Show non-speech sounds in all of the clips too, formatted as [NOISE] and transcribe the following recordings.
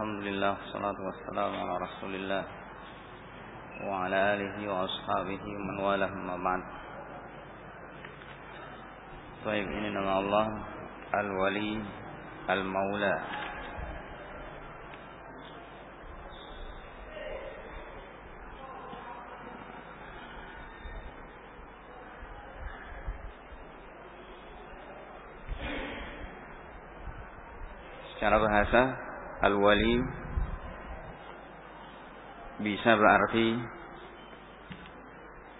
الحمد لله والصلاة والسلام على رسول الله وعلى آله وأصحابه ومن والاه ما بعد طيب nama Allah Al-Wali Al-Maula. Secara bahasa Al-Wali bisa berarti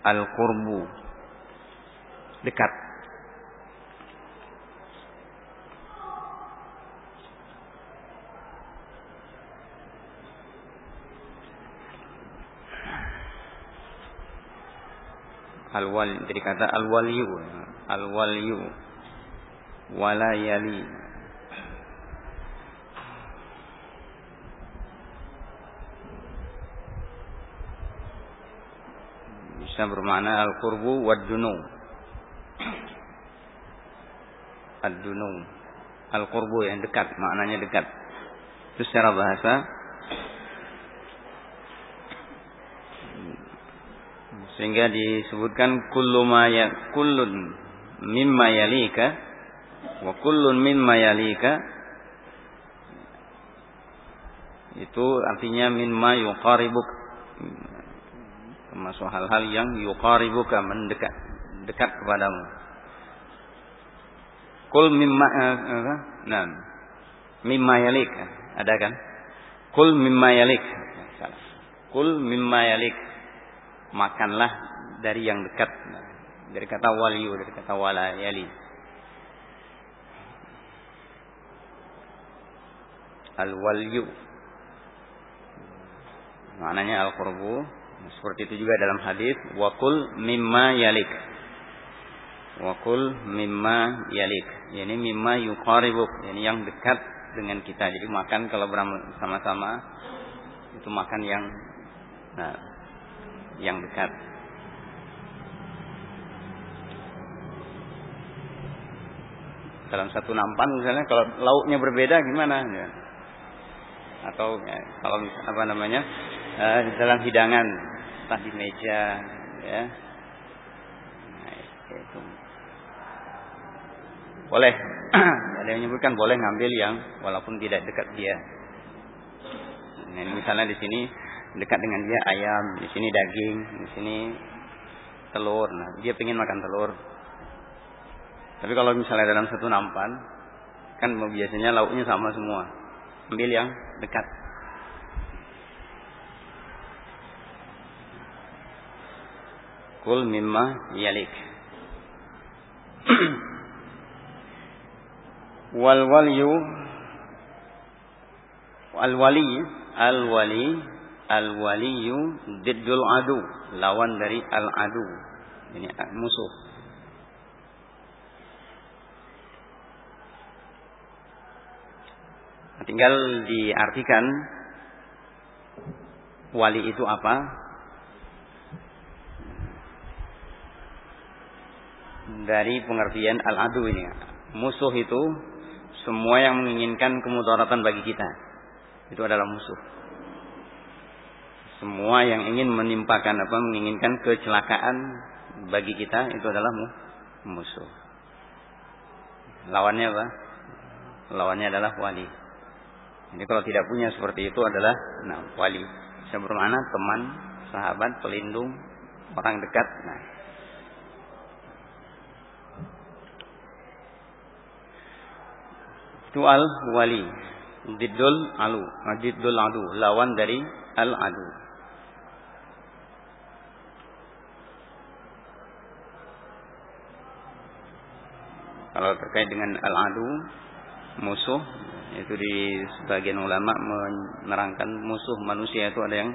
Al-Qurbu. Dekat. Al-Wali jadi kata Al-Waliyu. Al-Waliyu. Wala bisa bermakna al-qurbu wad-dunu. Ad-dunu. Al-qurbu yang dekat, maknanya dekat. Itu secara bahasa sehingga disebutkan kullu ma ya kullun mimma yalika wa kullun mimma yalika itu artinya mimma yuqaribuk termasuk hal-hal yang yuqaribuka mendekat dekat kepadamu. Kul mimma uh, nah mimma yalik. Ada kan? Kul mimma yalik. Kul mimma yalik. Makanlah dari yang dekat. Dari kata waliyu dari kata wala yali. Al waliyu maknanya al qurbu seperti itu juga dalam hadis wakul mimma yalik. Wakul mimma yalik. Yani mimma yuqaribuk. Yani yang dekat dengan kita. Jadi makan kalau bersama-sama itu makan yang nah, yang dekat. Dalam satu nampan misalnya kalau lauknya berbeda gimana? Atau ya, kalau apa namanya? Uh, dalam hidangan entah di meja ya. Nah, itu boleh. [CLEARS THROAT] Ada yang menyebutkan boleh ngambil yang walaupun tidak dekat dia. Nah, misalnya di sini dekat dengan dia ayam di sini daging di sini telur. Nah dia pengen makan telur. Tapi kalau misalnya dalam satu nampan kan biasanya lauknya sama semua. Ambil yang dekat Kul mimma yalik. [CLEARS THROAT] wal waliyu al wali al wali al waliyu diddul adu lawan dari al adu ini musuh tinggal diartikan wali itu apa dari pengertian al-adu ini. Musuh itu semua yang menginginkan kemudaratan bagi kita. Itu adalah musuh. Semua yang ingin menimpakan apa menginginkan kecelakaan bagi kita itu adalah musuh. Lawannya apa? Lawannya adalah wali. Jadi kalau tidak punya seperti itu adalah nah, wali. Bisa bermakna teman, sahabat, pelindung, orang dekat. Nah, itu al wali diddul alu diddul adu lawan dari al adu. Kalau terkait dengan al adu musuh itu di sebagian ulama menerangkan musuh manusia itu ada yang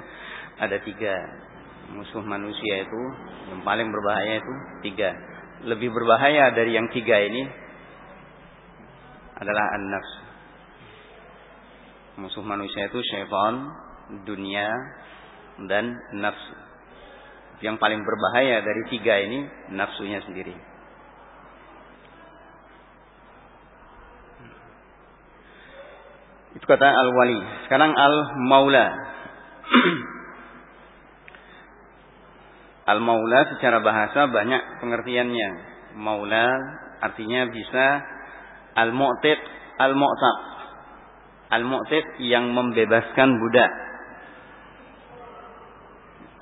ada tiga. Musuh manusia itu yang paling berbahaya itu tiga. Lebih berbahaya dari yang tiga ini adalah an-nafs. Musuh manusia itu syaitan, dunia, dan nafsu. Yang paling berbahaya dari tiga ini nafsunya sendiri. Itu kata al-wali. Sekarang al-maula. [CLEARS THROAT] al-maula secara bahasa banyak pengertiannya. Maula artinya bisa al-mu'tiq, al-mu'taq. Al-mu'tiq yang membebaskan budak.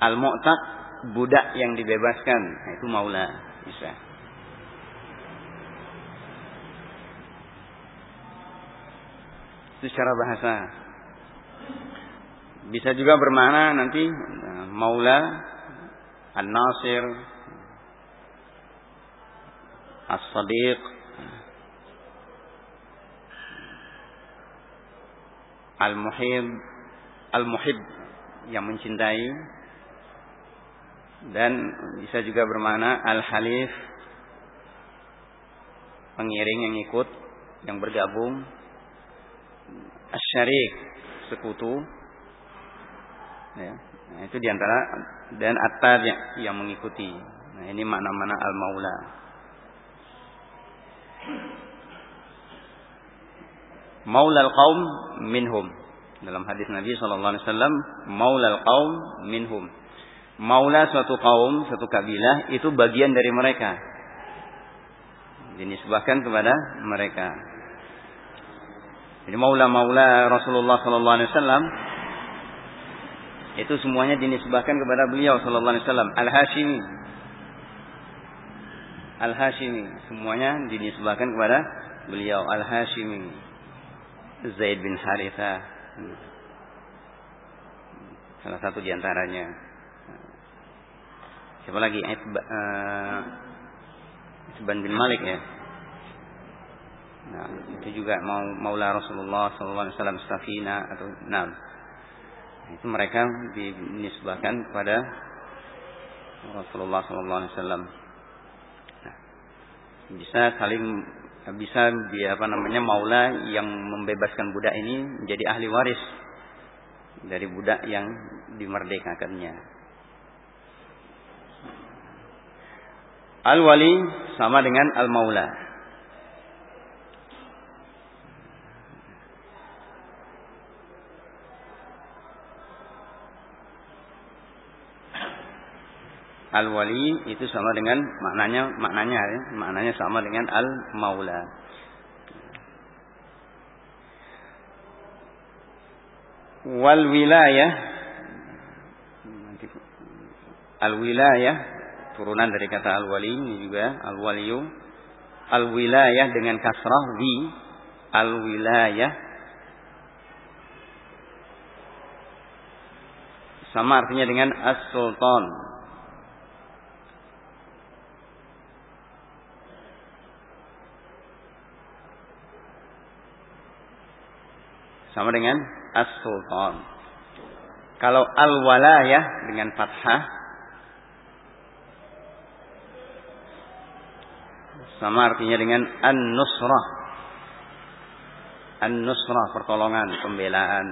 Al-mu'taq budak yang dibebaskan. Nah, itu maula bisa. Itu secara bahasa. Bisa juga bermakna nanti eh, maula, an-nasir, as-sadiq, al-muhib, al-muhib yang mencintai. Dan bisa juga bermakna al-halif pengiring yang ikut yang bergabung. Asyarik sekutu. Ya itu di antara dan atar yang, yang mengikuti. Nah ini makna-makna al-maula maula al-qaum minhum dalam hadis Nabi sallallahu alaihi wasallam maula al-qaum minhum Maula suatu kaum, suatu kabilah itu bagian dari mereka. Dinisbahkan kepada mereka. Jadi maula-maula Rasulullah sallallahu alaihi itu semuanya dinisbahkan kepada beliau sallallahu alaihi wasallam. Al-Hashimi. Al-Hashimi, semuanya dinisbahkan kepada beliau Al-Hashimi. Zaid bin Haritha. Salah satu di antaranya. Siapa lagi? Uh, bin Malik ya. Nah, itu juga mau Maula Rasulullah SAW Safina atau Nam. Itu mereka dinisbahkan kepada Rasulullah SAW. Nah, bisa saling bisa dia apa namanya Maula yang membebaskan budak ini menjadi ahli waris dari budak yang dimerdekakannya. Al-wali sama dengan al-maula. Al-wali itu sama dengan maknanya maknanya ya, maknanya sama dengan al-maula. Wal wilayah al wilayah turunan dari kata al-wali ini juga. Al-waliyu. Al-wilayah dengan kasrah wi. Al-wilayah. Sama artinya dengan as-sultan sama dengan as-sultan kalau al-walayah dengan fathah Sama artinya dengan an-nusrah. An-nusrah pertolongan, pembelaan.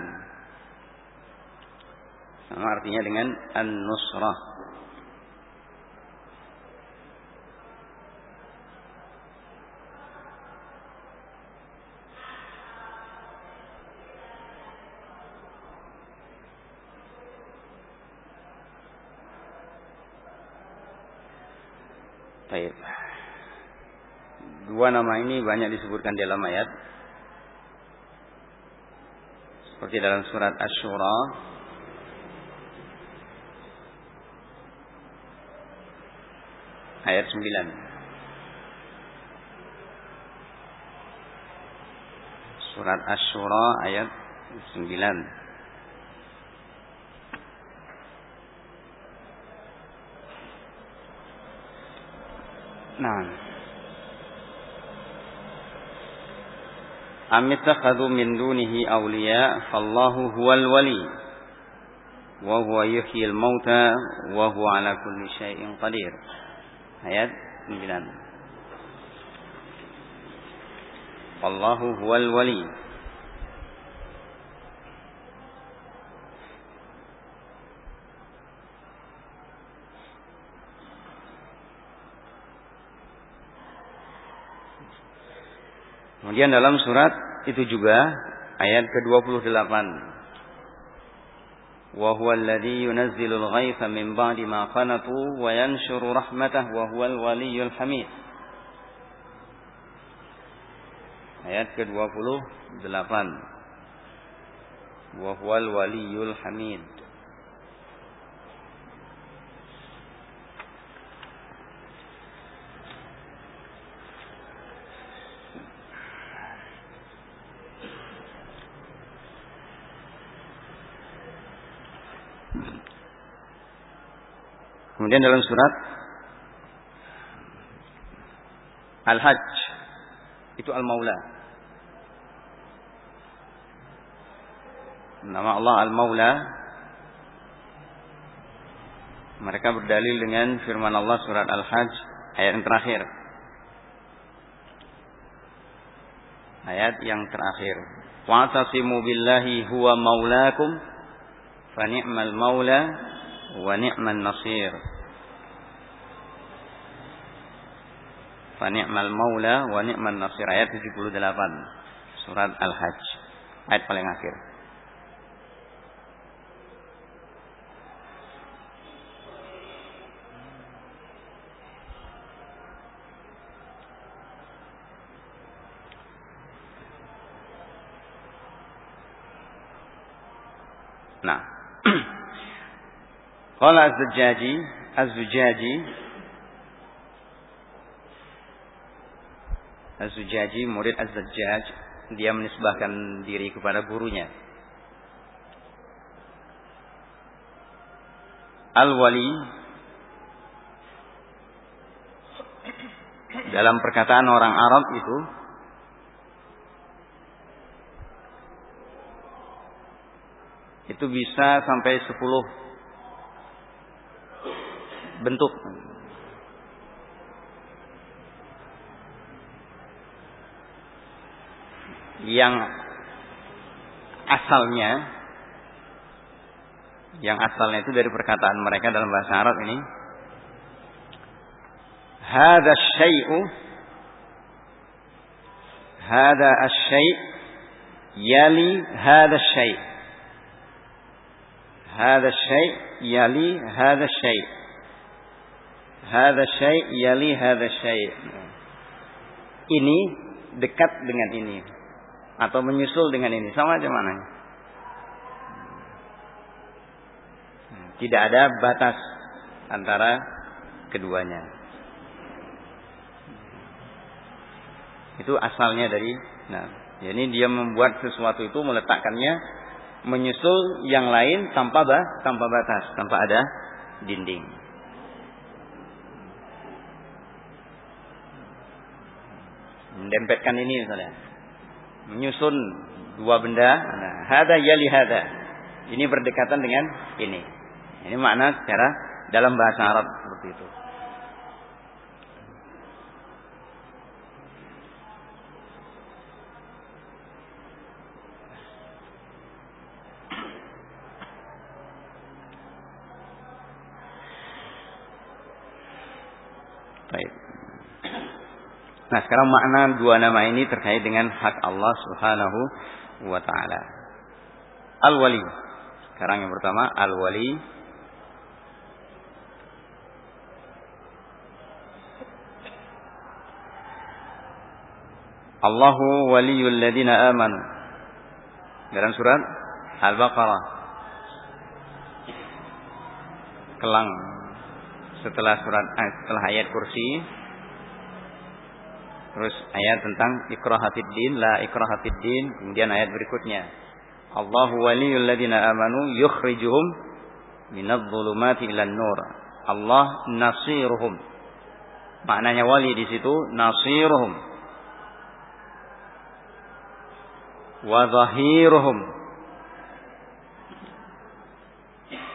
Sama artinya dengan an-nusrah. Baik. Dua nama ini banyak disebutkan dalam ayat. Seperti dalam surat Ash-Shura. Ayat 9. Surat Ash-Shura ayat 9. Nah. am ittakhadhu min dunihi awliya fallahu huwal wali wa huwa yuhyil mauta wa huwa ala kulli syai'in qadir ayat 9 Allahu huwal wali Kemudian dalam surat itu juga ayat ke-28. Wa huwa alladhi yunazzilul ghaitha min ba'di ma qanatu wa yanshuru rahmatah wa huwal waliyyul hamid. Ayat ke-28. Wa huwal waliyyul Kemudian dalam surat Al-Hajj itu Al-Maula. Nama Allah Al-Maula mereka berdalil dengan firman Allah surat Al-Hajj ayat yang terakhir. Ayat yang terakhir. Wa'tasimu billahi huwa maulakum fa ni'mal maula wa ni'man nasir. Fa ni'mal maula wa ni'man nasir ayat 78 surat Al-Hajj ayat paling akhir. Nah. [CLEARS THROAT] Qala Az-Zujjaji, Az-Zujjaji Az-Zujaji murid Az-Zajjaj dia menisbahkan diri kepada gurunya. Al-Wali dalam perkataan orang Arab itu itu bisa sampai 10 bentuk yang asalnya yang asalnya itu dari perkataan mereka dalam bahasa Arab ini hada syai'u hada asy-syai' yali hada syai' hada syai' yali hada syai' hada syai' yali hada syai' ini dekat dengan ini atau menyusul dengan ini sama aja mananya. Tidak ada batas antara keduanya. Itu asalnya dari nah, ini dia membuat sesuatu itu meletakkannya menyusul yang lain tanpa bah, tanpa batas, tanpa ada dinding. Mendempetkan ini misalnya menyusun dua benda. Nah, hada yali hada. Ini berdekatan dengan ini. Ini makna secara dalam bahasa Arab seperti itu. Baik. Nah sekarang makna dua nama ini terkait dengan hak Allah subhanahu wa ta'ala. Al-Wali. Sekarang yang pertama Al-Wali. Allahu waliyul ladina amanu. Dalam surat Al-Baqarah. Kelang setelah surat eh, setelah ayat kursi Terus ayat tentang ikrahafid din, la ikrahafid din. Kemudian ayat berikutnya. Allahu waliyul ladina amanu yukhrijuhum minadh dhulumati ilan nur. Allah nasiruhum. Maknanya wali di situ nasiruhum. Wa zahiruhum.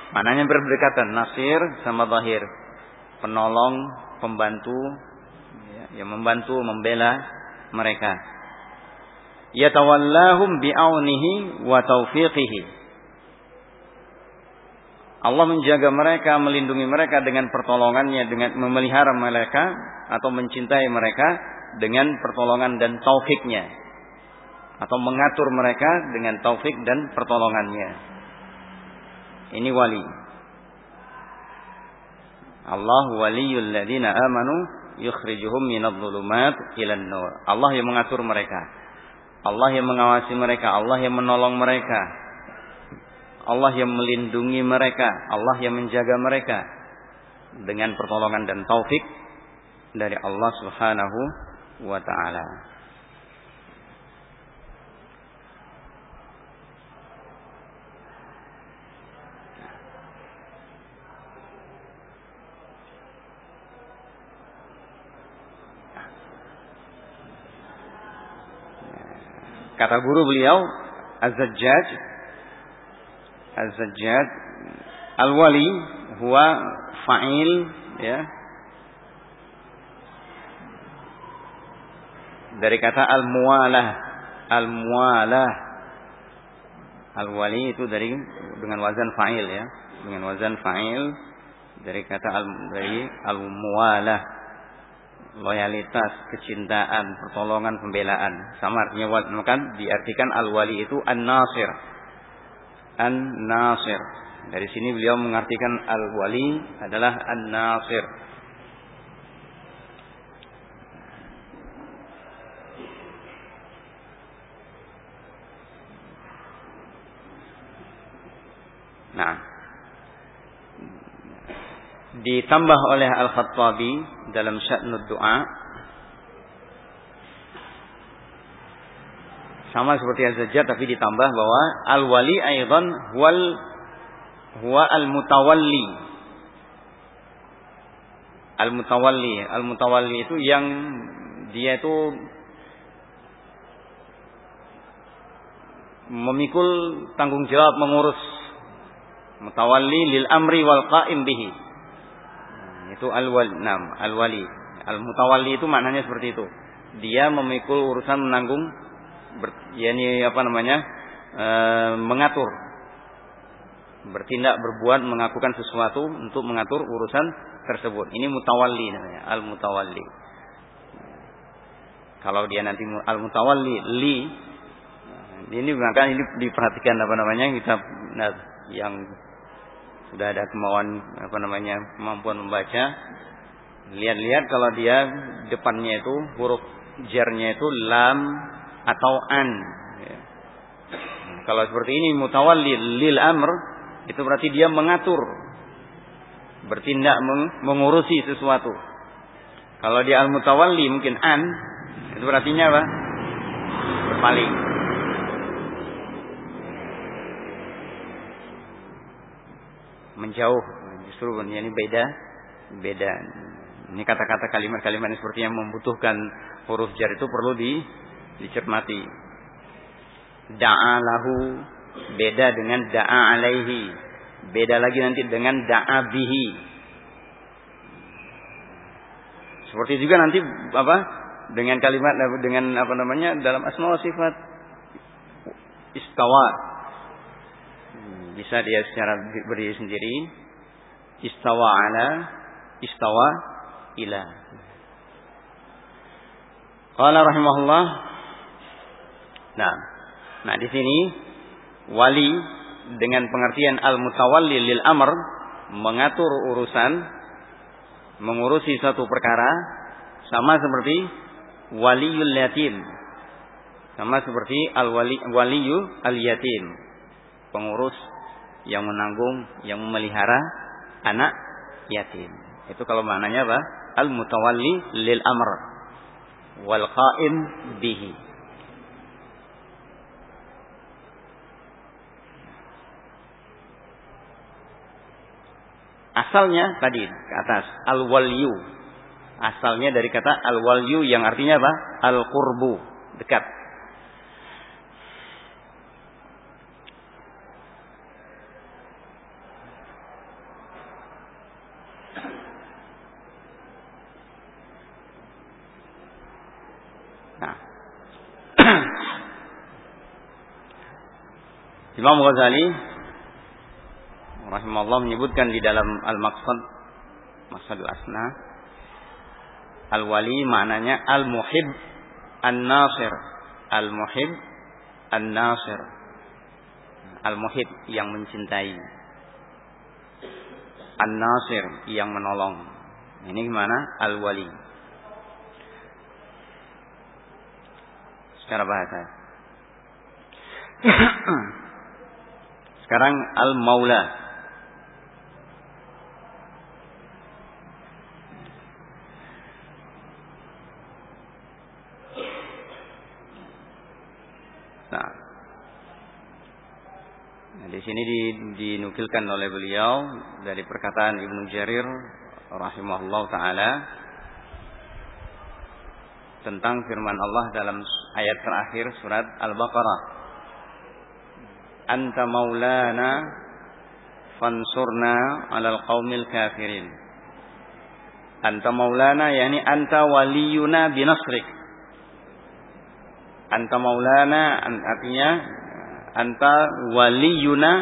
Maknanya berdekatan nasir sama zahir. Penolong, pembantu, yang membantu membela mereka. Yatawallahum bi'aunihi wa taufiqihi. Allah menjaga mereka, melindungi mereka dengan pertolongannya, dengan memelihara mereka atau mencintai mereka dengan pertolongan dan taufiknya. atau mengatur mereka dengan taufik dan pertolongannya. Ini wali. Allah waliyul ladina amanu yukhrijuhum minadh dhulumat ilan nur. Allah yang mengatur mereka. Allah yang mengawasi mereka, Allah yang menolong mereka. Allah yang melindungi mereka, Allah yang menjaga mereka dengan pertolongan dan taufik dari Allah Subhanahu wa taala. Kata guru beliau, Az-Zajjaj Az-Zajjaj Al-Wali huwa fa'il ya. Dari kata al-muwalah al-muwalah al-wali itu dari dengan wazan fa'il ya. Dengan wazan fa'il dari kata al dari al-muwalah loyalitas, kecintaan, pertolongan, pembelaan. Sama artinya maka diartikan al-wali itu an-nasir. An-nasir. Dari sini beliau mengartikan al-wali adalah an-nasir. Nah, ditambah oleh Al-Khattabi dalam sya'nud doa sama seperti saja tapi ditambah bahwa al-wali aidan wal huwa al-mutawalli. Al-mutawalli al-mutawalli itu yang dia itu memikul tanggung jawab mengurus. Mutawalli lil amri wal qa'im bihi itu al-wali. Nam, al-wali. Al-mutawalli itu maknanya seperti itu. Dia memikul urusan menanggung ber, yakni apa namanya? E, mengatur. Bertindak, berbuat, mengakukan sesuatu untuk mengatur urusan tersebut. Ini mutawalli namanya, al-mutawalli. Kalau dia nanti al-mutawalli li ini maka ini diperhatikan apa namanya kita nah, yang sudah ada kemauan apa namanya kemampuan membaca. Lihat-lihat kalau dia depannya itu huruf jarnya itu lam atau an. Ya. kalau seperti ini mutawalli lil amr itu berarti dia mengatur. Bertindak meng mengurusi sesuatu. Kalau dia al mutawalli mungkin an itu berarti apa? Berpaling menjauh justru ini beda beda. Ini kata-kata kalimat-kalimat yang membutuhkan huruf jar itu perlu di dicermati. Da'alahu beda dengan da'a alaihi. Beda lagi nanti dengan da'a bihi. Seperti juga nanti apa dengan kalimat dengan apa namanya dalam asma wa sifat. Istawa bisa dia secara berdiri sendiri. Istawa ala, istawa ila. Qala rahimahullah. Nah, nah di sini wali dengan pengertian al-mutawalli lil amr mengatur urusan mengurusi satu perkara sama seperti waliyul yatim sama seperti al wali waliyu al yatim pengurus yang menanggung, yang memelihara anak yatim. Itu kalau maknanya apa? Al-mutawalli lil amr wal qa'im bihi. Asalnya tadi ke atas al-walyu. Asalnya dari kata al-walyu yang artinya apa? Al-qurbu, dekat. Imam Ghazali rahimahullah menyebutkan di dalam Al-Maqsad Maqsadul Asna Al-Wali maknanya Al-Muhib An-Nasir Al-Muhib An-Nasir. Al-Muhib yang mencintai. An-Nasir yang menolong. Ini gimana? Al-Wali. Secara bahasa. [CLEARS THROAT] Sekarang Al-Maula. Di sini dinukilkan oleh beliau dari perkataan Ibnu Jarir rahimahullah taala tentang firman Allah dalam ayat terakhir surat Al-Baqarah. Anta maulana fansurna 'alal qaumil kafirin. Anta maulana yani anta waliyuna binasrik. Anta maulana artinya anta waliyuna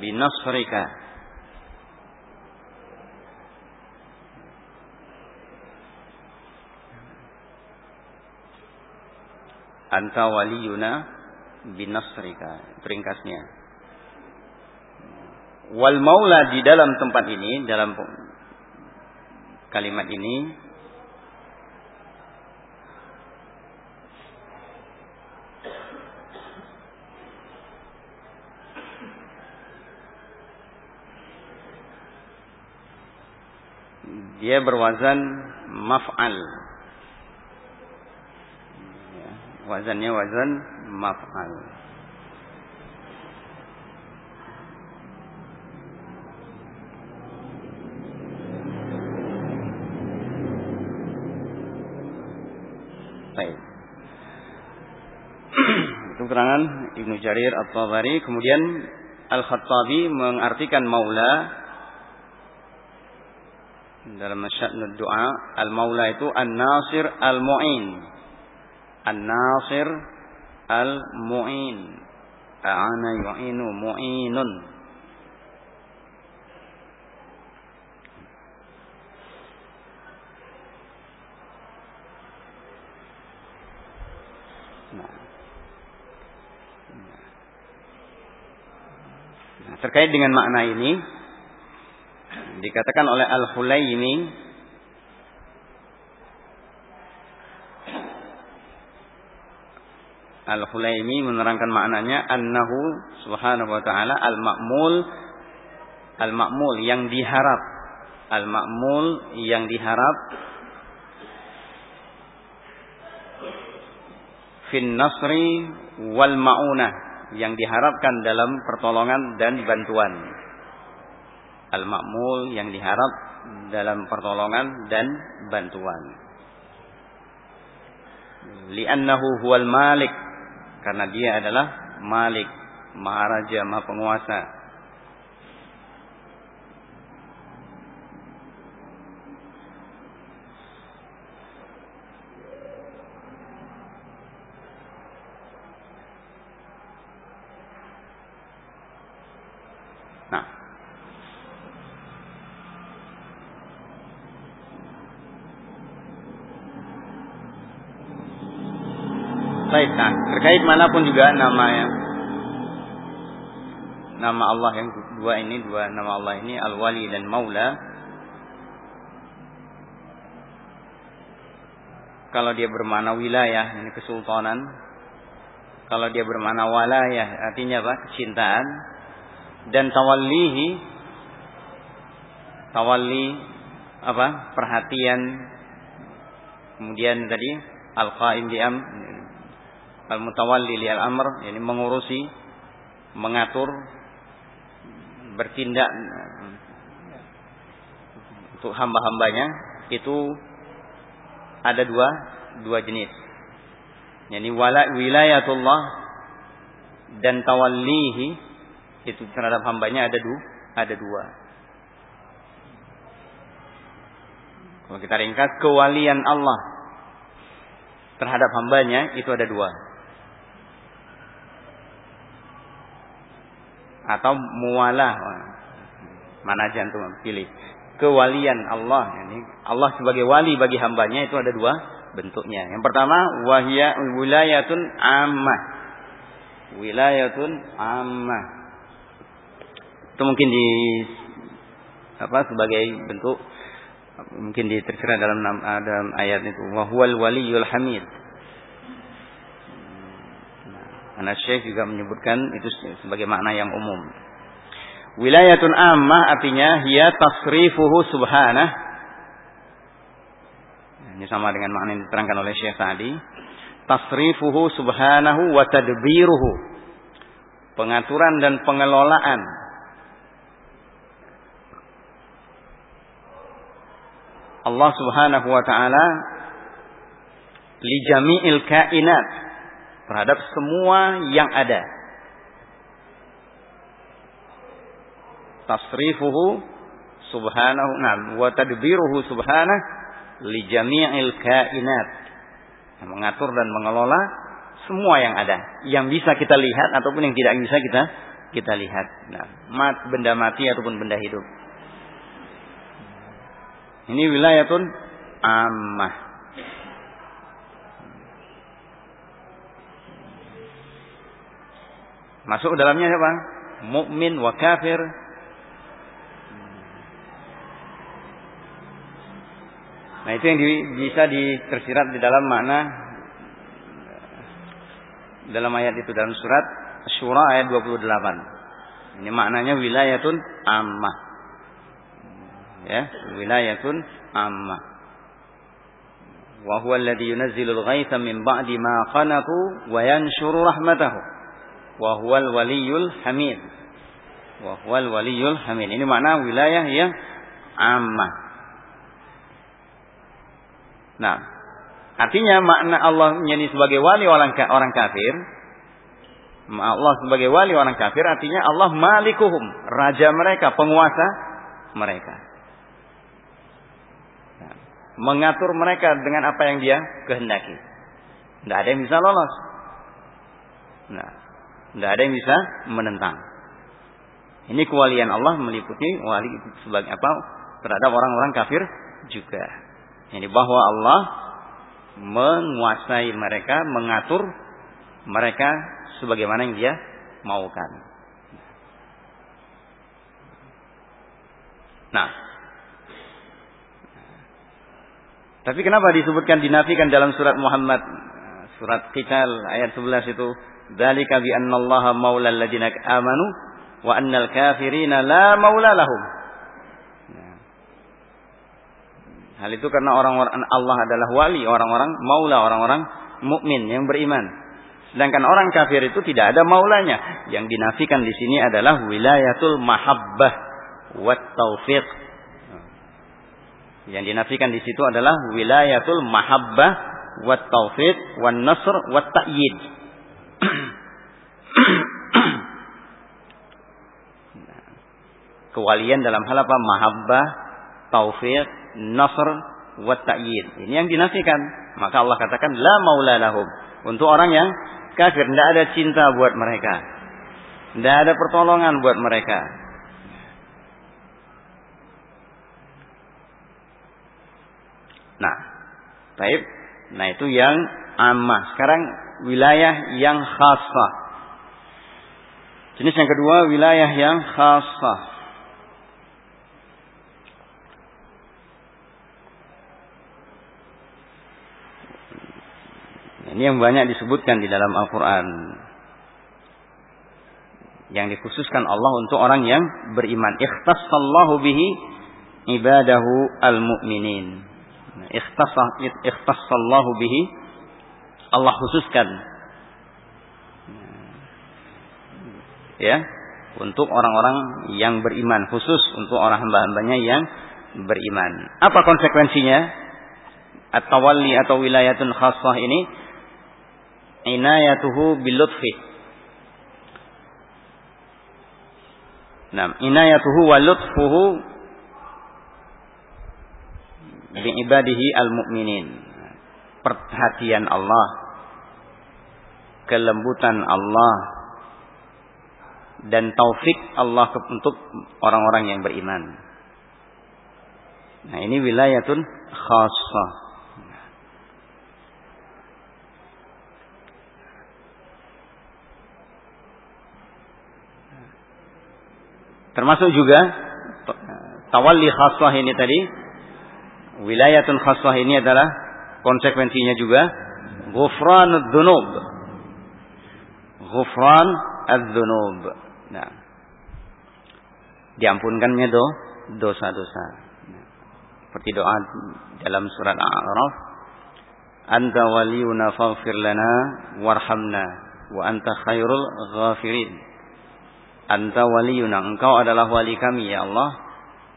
binasrika anta waliyuna binasrika peringkasnya wal maula di dalam tempat ini dalam kalimat ini dia berwazan maf'al. Ya, wazannya wazan maf'al. [CLEARS THROAT] Itu keterangan Ibnu Jarir At-Tabari. Kemudian Al-Khattabi mengartikan maula dalam sya'nud doa al-maula itu an-nasir al-mu'in an-nasir al-mu'in a'ana yu'inu mu'inun nah. Terkait dengan makna ini dikatakan oleh Al-Hulaimi Al-Hulaimi menerangkan maknanya annahu subhanahu wa ta'ala al-ma'mul al-ma'mul yang diharap. Al-ma'mul yang diharap. Fin nasri wal ma'unah yang diharapkan dalam pertolongan dan bantuan. Al-ma'mul yang diharap dalam pertolongan dan bantuan. Li'annahu huwal malik karena dia adalah malik, maharaja, maha penguasa. Baik, nah terkait mana pun juga namanya nama Allah yang dua ini dua nama Allah ini Al-Wali dan Maula. Kalau dia bermana wilayah ini kesultanan. Kalau dia bermana walayah artinya apa? Kecintaan. Dan tawallihi tawalli apa? Perhatian. Kemudian tadi al-qaim am al-mutawalli li al-amr yani mengurusi mengatur bertindak untuk hamba-hambanya itu ada dua dua jenis. Wala wilayatullah dan tawallihi itu terhadap hambanya ada dua ada dua. Kalau kita ringkas kewalian Allah terhadap hambanya itu ada dua. Atau mualah. Mana aja antum pilih. Kewalian Allah. Ini Allah sebagai wali bagi hambanya itu ada dua bentuknya. Yang pertama wahya wilayatun ammah. Wilayatun ammah. Itu mungkin di apa sebagai bentuk mungkin ditertera dalam dalam ayat itu. Wa huwal waliyul hamid. Anas Syekh juga menyebutkan itu sebagai makna yang umum. Wilayatun ammah artinya hiya tasrifuhu subhanah. Ini sama dengan makna yang diterangkan oleh Syekh tadi. Tasrifuhu subhanahu wa tadbiruhu. Pengaturan dan pengelolaan. Allah subhanahu wa ta'ala li jami'il kainat terhadap semua yang ada. Tasrifuhu subhanahu nah wa tadbiruhu subhanahu li jami'il kainat. Mengatur dan mengelola semua yang ada. Yang bisa kita lihat ataupun yang tidak bisa kita kita lihat. Nah mat, benda mati ataupun benda hidup. Ini wilayatun ammah masuk dalamnya siapa mukmin wa kafir Nah itu yang di, bisa ditersirat di dalam makna dalam ayat itu dalam surat Syura ayat 28. Ini maknanya wilayatun ammah. Ya, wilayatun ammah. Wa huwa alladhi yunazzilul ghaitha min ba'di ma qanatu wa yanshuru rahmatahu. Wa huwal waliyul hamid. Wa huwal waliyul hamid. Ini makna wilayah yang ammah. Nah, artinya makna Allah menjadi sebagai wali orang orang kafir. Allah sebagai wali orang kafir artinya Allah malikuhum, raja mereka, penguasa mereka. Nah, mengatur mereka dengan apa yang dia kehendaki. Tidak ada yang bisa lolos. Nah, tidak ada yang bisa menentang. Ini kewalian Allah meliputi wali sebagai apa terhadap orang-orang kafir juga. Ini bahwa Allah menguasai mereka, mengatur mereka sebagaimana yang dia maukan. Nah, tapi kenapa disebutkan dinafikan dalam surat Muhammad surat Qital ayat 11 itu dzalika bi annallaha maulal ladzina amanu wa annal kafirina la maula lahum Hal itu karena orang-orang Allah adalah wali, orang-orang maula, orang-orang mukmin yang beriman. Sedangkan orang kafir itu tidak ada maulanya. Yang dinafikan di sini adalah wilayatul mahabbah wa taufiq. Yang dinafikan di situ adalah wilayatul mahabbah wa taufiq wa nasr wa ta'yid. Kewalian dalam hal apa? Mahabbah, taufik, nasr wa ta'yid. Ini yang dinafikan. Maka Allah katakan la maula lahum. Untuk orang yang kafir tidak ada cinta buat mereka. Tidak ada pertolongan buat mereka. Nah, baik. Nah itu yang amah. Sekarang wilayah yang khasah. Jenis yang kedua wilayah yang khasah. Ini yang banyak disebutkan di dalam Al-Quran. Yang dikhususkan Allah untuk orang yang beriman. Ikhtassallahu bihi ibadahu al-mu'minin. Ikhtassallahu bihi Allah khususkan. Ya, untuk orang-orang yang beriman khusus untuk orang hamba-hambanya yang beriman. Apa konsekuensinya? At-tawalli atau wilayatun khassah ini inayatuhu bilutfi. Nah, inayatuhu wa lutfuhu bi ibadihi al-mu'minin. Perhatian Allah, kelembutan Allah dan taufik Allah untuk orang-orang yang beriman. Nah, ini wilayatun khassah. Termasuk juga tawalli khaswah ini tadi wilayatun khaswah ini adalah konsekuensinya juga ghufran dzunub. Ghufran adzunub. Nah. Diampunkannya do dosa-dosa. Seperti doa dalam surat Al-A'raf, "Anta waliyuna faghfir lana warhamna wa anta khairul ghafirin." Anta waliyuna, engkau adalah wali kami ya Allah,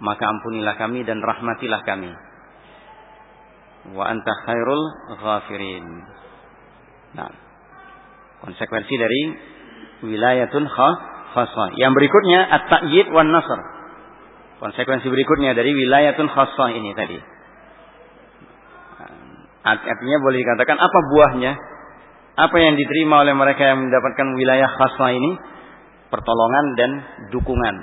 maka ampunilah kami dan rahmatilah kami. Wa anta khairul ghafirin. Nah, konsekuensi dari wilayatun khasah. Yang berikutnya at-ta'yid wan nasr. Konsekuensi berikutnya dari wilayatun khasah ini tadi. Artinya boleh dikatakan apa buahnya? Apa yang diterima oleh mereka yang mendapatkan wilayah khasah ini? Pertolongan dan dukungan.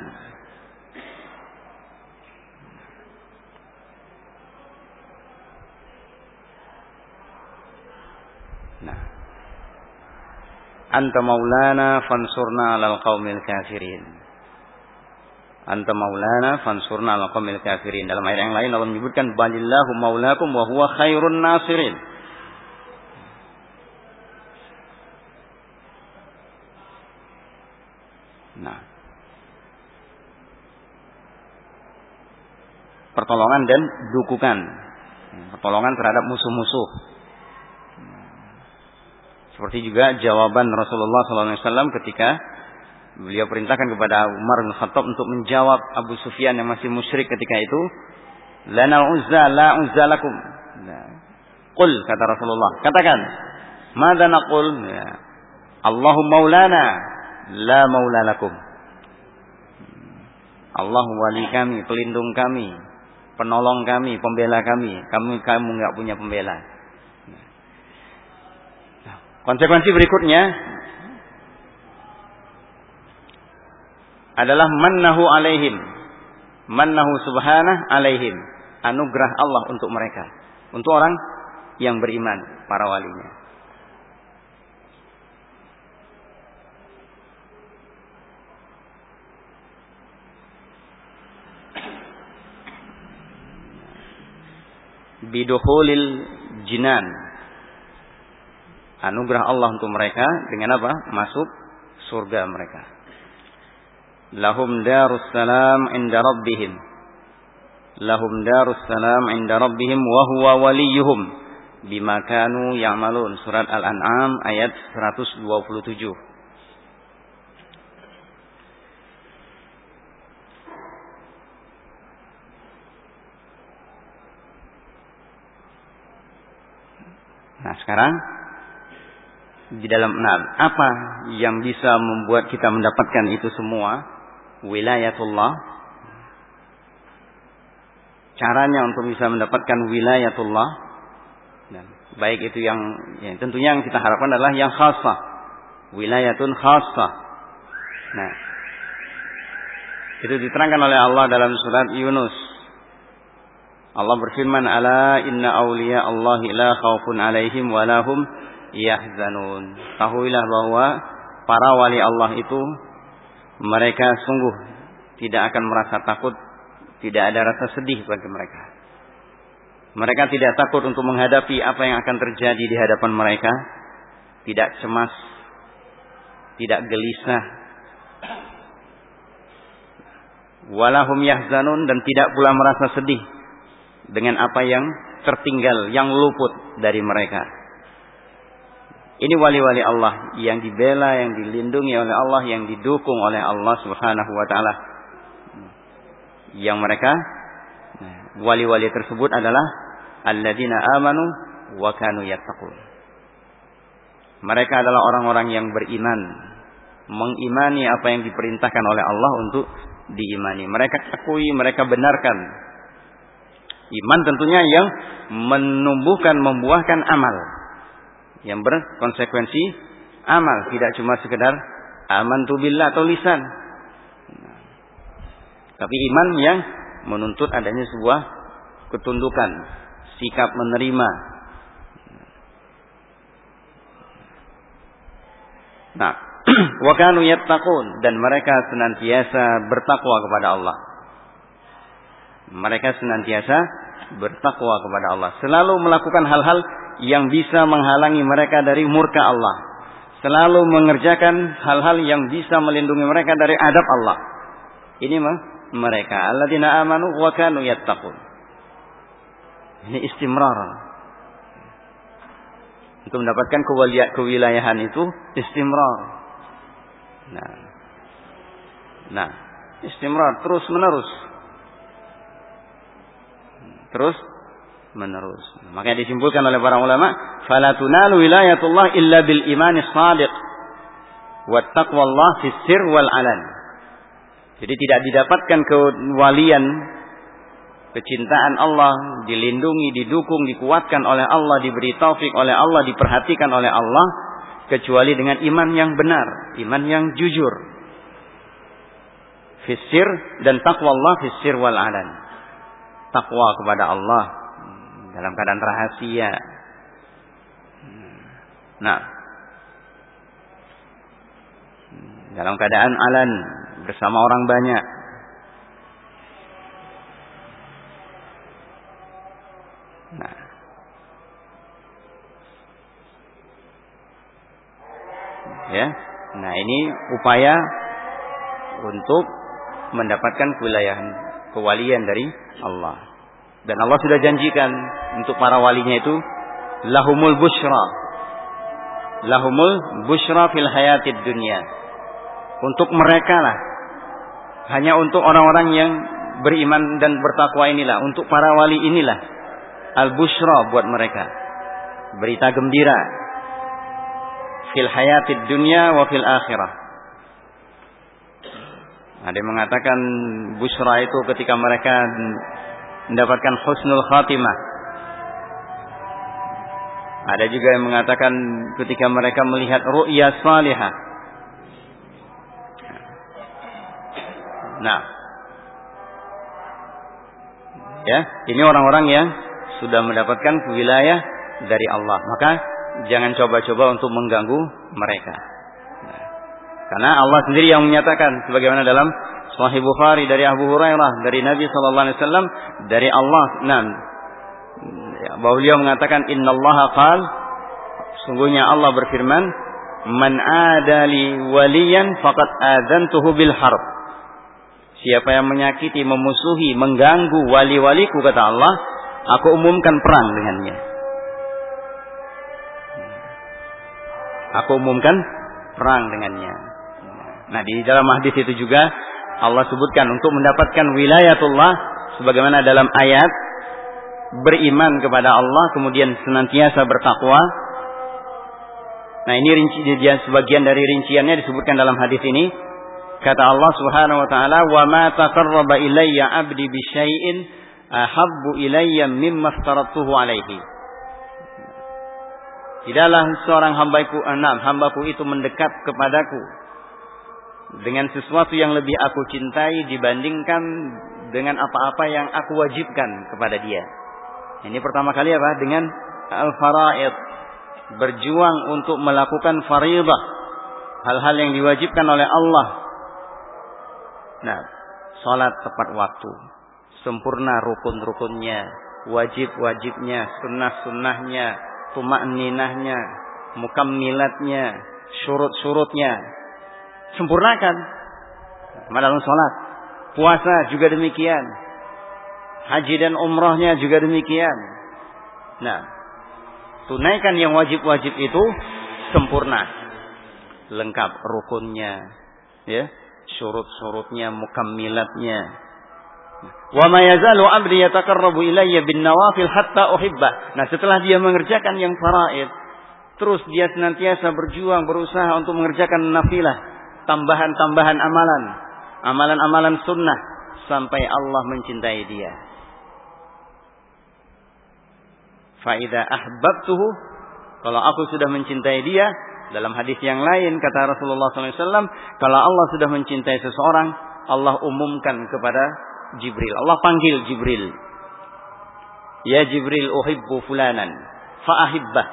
Anta maulana fansurna alal qaumil kafirin. Anta maulana fansurna alal qaumil kafirin. Dalam ayat yang lain Allah menyebutkan balillahu maulakum wa huwa khairun nasirin. Nah. Pertolongan dan dukungan. Pertolongan terhadap musuh-musuh. Seperti juga jawaban Rasulullah SAW ketika beliau perintahkan kepada Umar bin Khattab untuk menjawab Abu Sufyan yang masih musyrik ketika itu. Lana uzza la uzza lakum. Nah. Qul kata Rasulullah. Katakan. Mada naqul? Ya. Allahu maulana la maula lakum. Allah wali kami, pelindung kami, penolong kami, pembela kami. Kamu kamu nggak punya pembela. Konsekuensi berikutnya adalah mannahu alaihim. Mannahu subhanah alaihim. Anugerah Allah untuk mereka. Untuk orang yang beriman, para walinya. Biduhulil jinan anugerah Allah untuk mereka dengan apa? Masuk surga mereka. Lahum darus inda rabbihim. Lahum darus inda rabbihim wa huwa waliyuhum bima ya'malun. Surat Al-An'am ayat 127. Nah sekarang di dalam enam. Apa yang bisa membuat kita mendapatkan itu semua? Wilayatullah. Caranya untuk bisa mendapatkan wilayatullah. Dan baik itu yang ya, tentunya yang kita harapkan adalah yang khasah. Wilayatun khasah. Nah, itu diterangkan oleh Allah dalam surat Yunus. Allah berfirman, "Ala inna awliya Allah la khaufun alaihim wa lahum yahzanun. Tahuilah bahwa para wali Allah itu mereka sungguh tidak akan merasa takut, tidak ada rasa sedih bagi mereka. Mereka tidak takut untuk menghadapi apa yang akan terjadi di hadapan mereka, tidak cemas, tidak gelisah. Walahum yahzanun dan tidak pula merasa sedih dengan apa yang tertinggal, yang luput dari mereka. Ini wali-wali Allah yang dibela, yang dilindungi oleh Allah, yang didukung oleh Allah Subhanahu wa taala. Yang mereka wali-wali tersebut adalah alladzina amanu wa kanu yattaqun. Mereka adalah orang-orang yang beriman, mengimani apa yang diperintahkan oleh Allah untuk diimani. Mereka akui, mereka benarkan. Iman tentunya yang menumbuhkan, membuahkan amal yang berkonsekuensi amal, tidak cuma sekedar aman billah atau lisan. Tapi iman yang menuntut adanya sebuah ketundukan, sikap menerima. Nah, [CLEARS THROAT] wa kanu yattaqun dan mereka senantiasa bertakwa kepada Allah. Mereka senantiasa bertakwa kepada Allah, selalu melakukan hal-hal yang bisa menghalangi mereka dari murka Allah. Selalu mengerjakan hal-hal yang bisa melindungi mereka dari adab Allah. Ini mah mereka alladzina amanu wa kanu yattaqun. Ini istimrar. Untuk mendapatkan kewilayahan itu istimrar. Nah. Nah, istimrar terus menerus. Terus menerus. Makanya disimpulkan oleh para ulama, fala tunalu wilayatullah illa bil iman shadiq wa taqwallah fis sir wal alan. Jadi tidak didapatkan kewalian kecintaan Allah dilindungi, didukung, dikuatkan oleh Allah, diberi taufik oleh Allah, diperhatikan oleh Allah kecuali dengan iman yang benar, iman yang jujur. Fisir dan takwa Allah fisir wal alan. Takwa kepada Allah dalam keadaan rahasia. Nah, dalam keadaan alan bersama orang banyak. Nah, Ya. Nah, ini upaya untuk mendapatkan kewilayahan kewalian dari Allah. Dan Allah sudah janjikan untuk para walinya itu lahumul bushra. Lahumul bushra fil hayatid dunia. Untuk mereka lah. Hanya untuk orang-orang yang beriman dan bertakwa inilah, untuk para wali inilah al bushra buat mereka. Berita gembira fil hayatid dunya wa fil akhirah. Ada yang mengatakan busra itu ketika mereka mendapatkan husnul khatimah. Ada juga yang mengatakan ketika mereka melihat ru'ya salihah. Nah. Ya, ini orang-orang yang sudah mendapatkan wilayah dari Allah. Maka jangan coba-coba untuk mengganggu mereka. Karena Allah sendiri yang menyatakan sebagaimana dalam Sahih Bukhari dari Abu Hurairah dari Nabi sallallahu alaihi wasallam dari Allah nah ya, bahwa beliau mengatakan innallaha qal sungguhnya Allah berfirman man adali waliyan faqad adantuhu bil harb. Siapa yang menyakiti memusuhi mengganggu wali-waliku kata Allah aku umumkan perang dengannya. Aku umumkan perang dengannya. Nah, di dalam hadis itu juga Allah sebutkan untuk mendapatkan wilayatullah sebagaimana dalam ayat beriman kepada Allah kemudian senantiasa bertakwa. Nah, ini rinci sebagian dari rinciannya disebutkan dalam hadis ini. Kata Allah Subhanahu wa taala, "Wa ma taqarraba ilayya 'abdi bi syai'in ahabbu ilayya mimma aftaratuhu 'alaihi." Tidaklah seorang hambaku enam hambaku itu mendekat kepadaku dengan sesuatu yang lebih aku cintai dibandingkan dengan apa-apa yang aku wajibkan kepada dia. Ini pertama kali apa? Dengan al-faraid. Berjuang untuk melakukan faridah. Hal-hal yang diwajibkan oleh Allah. Nah, salat tepat waktu. Sempurna rukun-rukunnya, wajib-wajibnya, sunnah-sunnahnya, tumak ninahnya, mukammilatnya, surut-surutnya. Sempurnakan. Dalam sholat. Puasa juga demikian. Haji dan umrahnya juga demikian. Nah, tunaikan yang wajib-wajib itu sempurna. Lengkap rukunnya, ya, surut-surutnya, mukammilatnya, Wa ma yazalu 'abdi yataqarrabu ilayya bin nawafil hatta uhibbah. Nah, setelah dia mengerjakan yang faraid, terus dia senantiasa berjuang berusaha untuk mengerjakan nafilah, tambahan-tambahan amalan, amalan-amalan sunnah sampai Allah mencintai dia. Faida ahbabtuhu kalau aku sudah mencintai dia dalam hadis yang lain kata Rasulullah SAW kalau Allah sudah mencintai seseorang Allah umumkan kepada Jibril. Allah panggil Jibril. Ya Jibril uhibbu fulanan. Fa'ahibbah.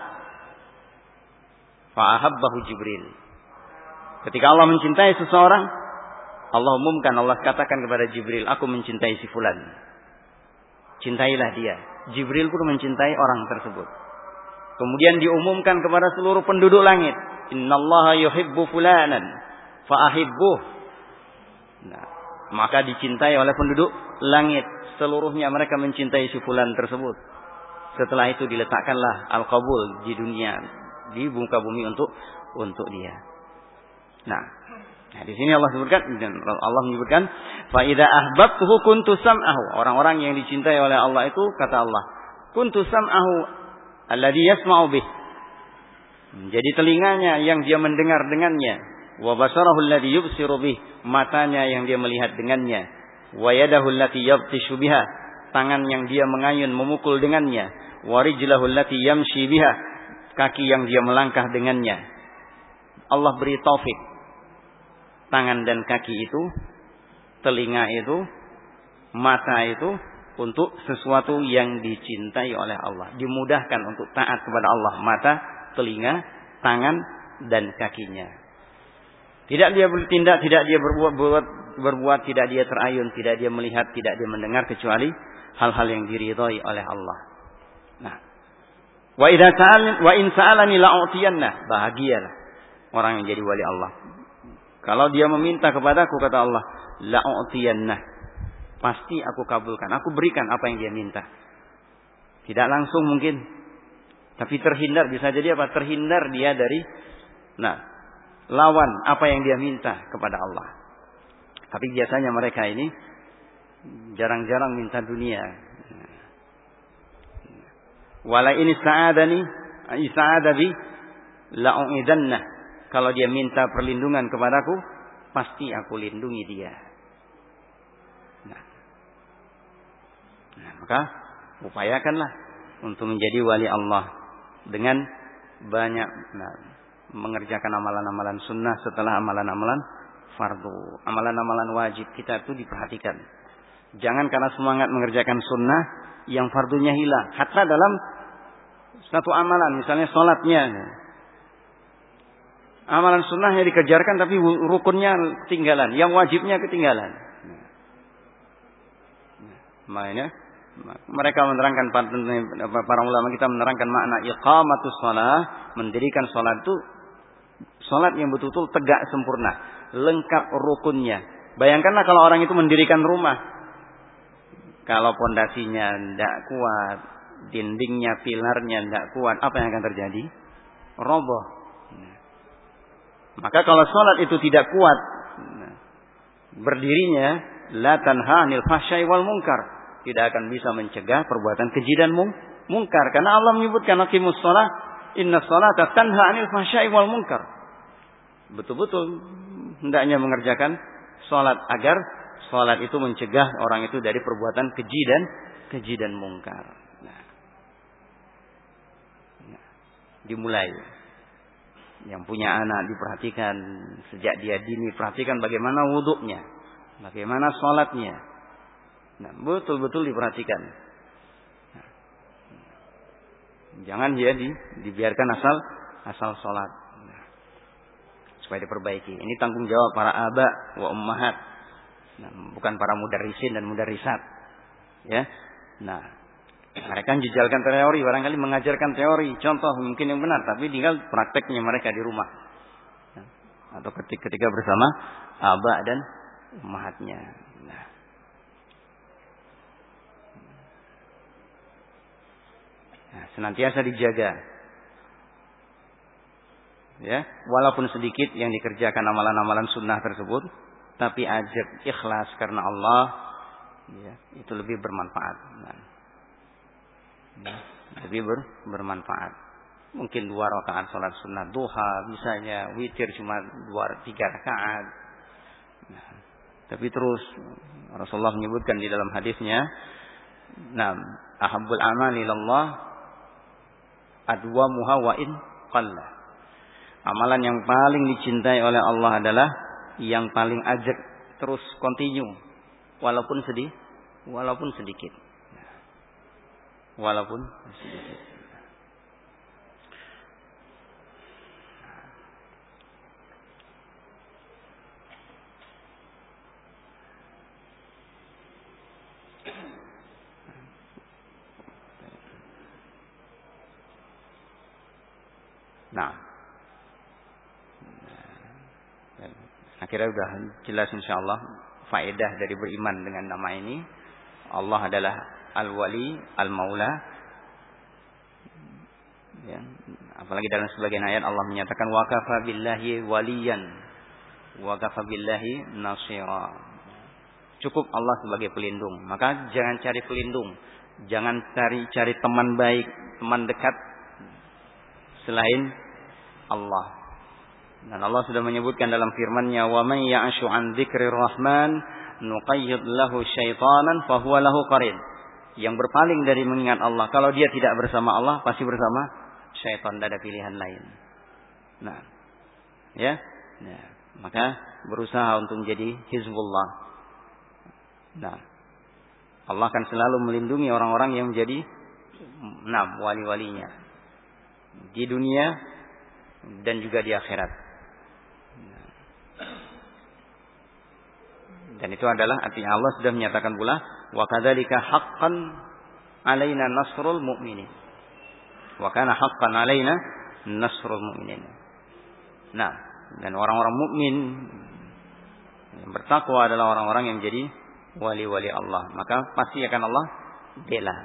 Fa'ahabbahu Jibril. Ketika Allah mencintai seseorang, Allah umumkan, Allah katakan kepada Jibril, aku mencintai si fulan. Cintailah dia. Jibril pun mencintai orang tersebut. Kemudian diumumkan kepada seluruh penduduk langit. Innallaha yuhibbu fulanan. Fa'ahibbuh. Nah, maka dicintai oleh penduduk langit. Seluruhnya mereka mencintai si fulan tersebut. Setelah itu diletakkanlah al-qabul di dunia. Di muka bumi untuk untuk dia. Nah, nah di sini Allah sebutkan Allah menyebutkan fa idza ahbabtuhu kuntu sam'ahu. Orang-orang yang dicintai oleh Allah itu kata Allah, kuntu sam'ahu alladhi yasma'u bih. Jadi telinganya yang dia mendengar dengannya, wa basarahu alladhi yubsiru bih, matanya yang dia melihat dengannya, wa yadahu allati yabtishu biha, tangan yang dia mengayun memukul dengannya, wa rijlahu allati yamshi biha, kaki yang dia melangkah dengannya. Allah beri taufik tangan dan kaki itu, telinga itu, mata itu untuk sesuatu yang dicintai oleh Allah. Dimudahkan untuk taat kepada Allah. Mata, telinga, tangan, dan kakinya. Tidak dia bertindak, tidak dia berbuat, berbuat, berbuat, tidak dia terayun, tidak dia melihat, tidak dia mendengar kecuali hal-hal yang diridhoi oleh Allah. Nah, wa idza wa in sa'alani la'utiyanna, bahagialah orang yang jadi wali Allah. Kalau dia meminta kepadaku kata Allah, la'utiyannah. Pasti aku kabulkan. Aku berikan apa yang dia minta. Tidak langsung mungkin. Tapi terhindar bisa jadi apa? Terhindar dia dari nah, lawan apa yang dia minta kepada Allah. Tapi biasanya mereka ini jarang-jarang minta dunia. Wala ini sa'adani, sa'adabi la'u'idannah kalau dia minta perlindungan kepadaku, pasti aku lindungi dia. Nah, nah maka upayakanlah untuk menjadi wali Allah dengan banyak nah, mengerjakan amalan-amalan sunnah setelah amalan-amalan fardu. Amalan-amalan wajib kita itu diperhatikan. Jangan karena semangat mengerjakan sunnah yang fardunya hilang. Hatta dalam satu amalan, misalnya sholatnya, Amalan sunnahnya dikejarkan tapi rukunnya ketinggalan. Yang wajibnya ketinggalan. Makanya mereka menerangkan para ulama kita menerangkan makna iqamatus shalah, mendirikan salat itu salat yang betul-betul tegak sempurna, lengkap rukunnya. Bayangkanlah kalau orang itu mendirikan rumah. Kalau pondasinya tidak kuat, dindingnya, pilarnya tidak kuat, apa yang akan terjadi? Roboh. Maka kalau sholat itu tidak kuat berdirinya la tanha anil fahsyai wal munkar, tidak akan bisa mencegah perbuatan keji dan mungkar karena Allah menyebutkan aqimus shalah inna sholata tanha anil fahsyai wal munkar. Betul-betul hendaknya mengerjakan sholat agar sholat itu mencegah orang itu dari perbuatan keji dan keji dan mungkar. Nah. Nah. Dimulai yang punya anak diperhatikan. Sejak dia dini perhatikan bagaimana wuduknya. Bagaimana sholatnya. Nah, betul-betul diperhatikan. Nah, jangan dia di, dibiarkan asal asal sholat. Nah, supaya diperbaiki. Ini tanggung jawab para aba wa ummahat. Nah, bukan para mudarisin dan mudarisat ya. Nah mereka menjejalkan teori, barangkali mengajarkan teori, contoh mungkin yang benar, tapi tinggal prakteknya mereka di rumah. Atau ketika, bersama abah dan umatnya. Nah. nah, senantiasa dijaga. Ya, walaupun sedikit yang dikerjakan amalan-amalan sunnah tersebut, tapi ajak ikhlas karena Allah, ya, itu lebih bermanfaat. Nah lebih ber, bermanfaat. Mungkin dua rakaat sholat sunnah duha, misalnya witir cuma dua tiga rakaat. Nah, tapi terus Rasulullah menyebutkan di dalam hadisnya, nah ahabul amal ilallah adwa muha wa in qalla. Amalan yang paling dicintai oleh Allah adalah yang paling ajak terus kontinu walaupun sedih, walaupun sedikit walaupun sedikit. Nah. Akhirnya sudah jelas insya Allah faedah dari beriman dengan nama ini. Allah adalah Al-Wali, Al-Maula. Ya. Apalagi dalam sebagian ayat Allah menyatakan wa kafa billahi waliyan wa kafa billahi nasira. Cukup Allah sebagai pelindung. Maka jangan cari pelindung, jangan cari cari teman baik, teman dekat selain Allah. Dan Allah sudah menyebutkan dalam firman-Nya, "Wa may ya'shu 'an dzikrir rahman nuqayyid lahu syaitanan fahuwa lahu qarin." Yang berpaling dari mengingat Allah, kalau dia tidak bersama Allah, pasti bersama syaitan. Tidak ada pilihan lain. Nah, ya, nah, maka berusaha untuk menjadi hizbullah. Nah, Allah akan selalu melindungi orang-orang yang menjadi nah, wali-walinya. Di dunia dan juga di akhirat. Dan itu adalah artinya Allah sudah menyatakan pula wa kadzalika haqqan alaina nasrul mu'minin. Wa kana haqqan alaina nasrul mu'minin. Nah, dan orang-orang mukmin yang bertakwa adalah orang-orang yang menjadi wali-wali Allah. Maka pasti akan Allah bela.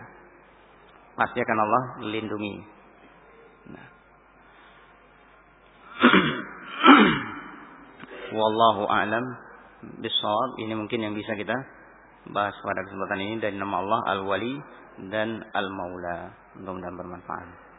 Pasti akan Allah lindungi. Nah. [CLEARS THROAT] Wallahu a'lam bishawab. Ini mungkin yang bisa kita bahas pada kesempatan ini dari nama Allah Al-Wali dan Al-Maula. Mudah-mudahan bermanfaat.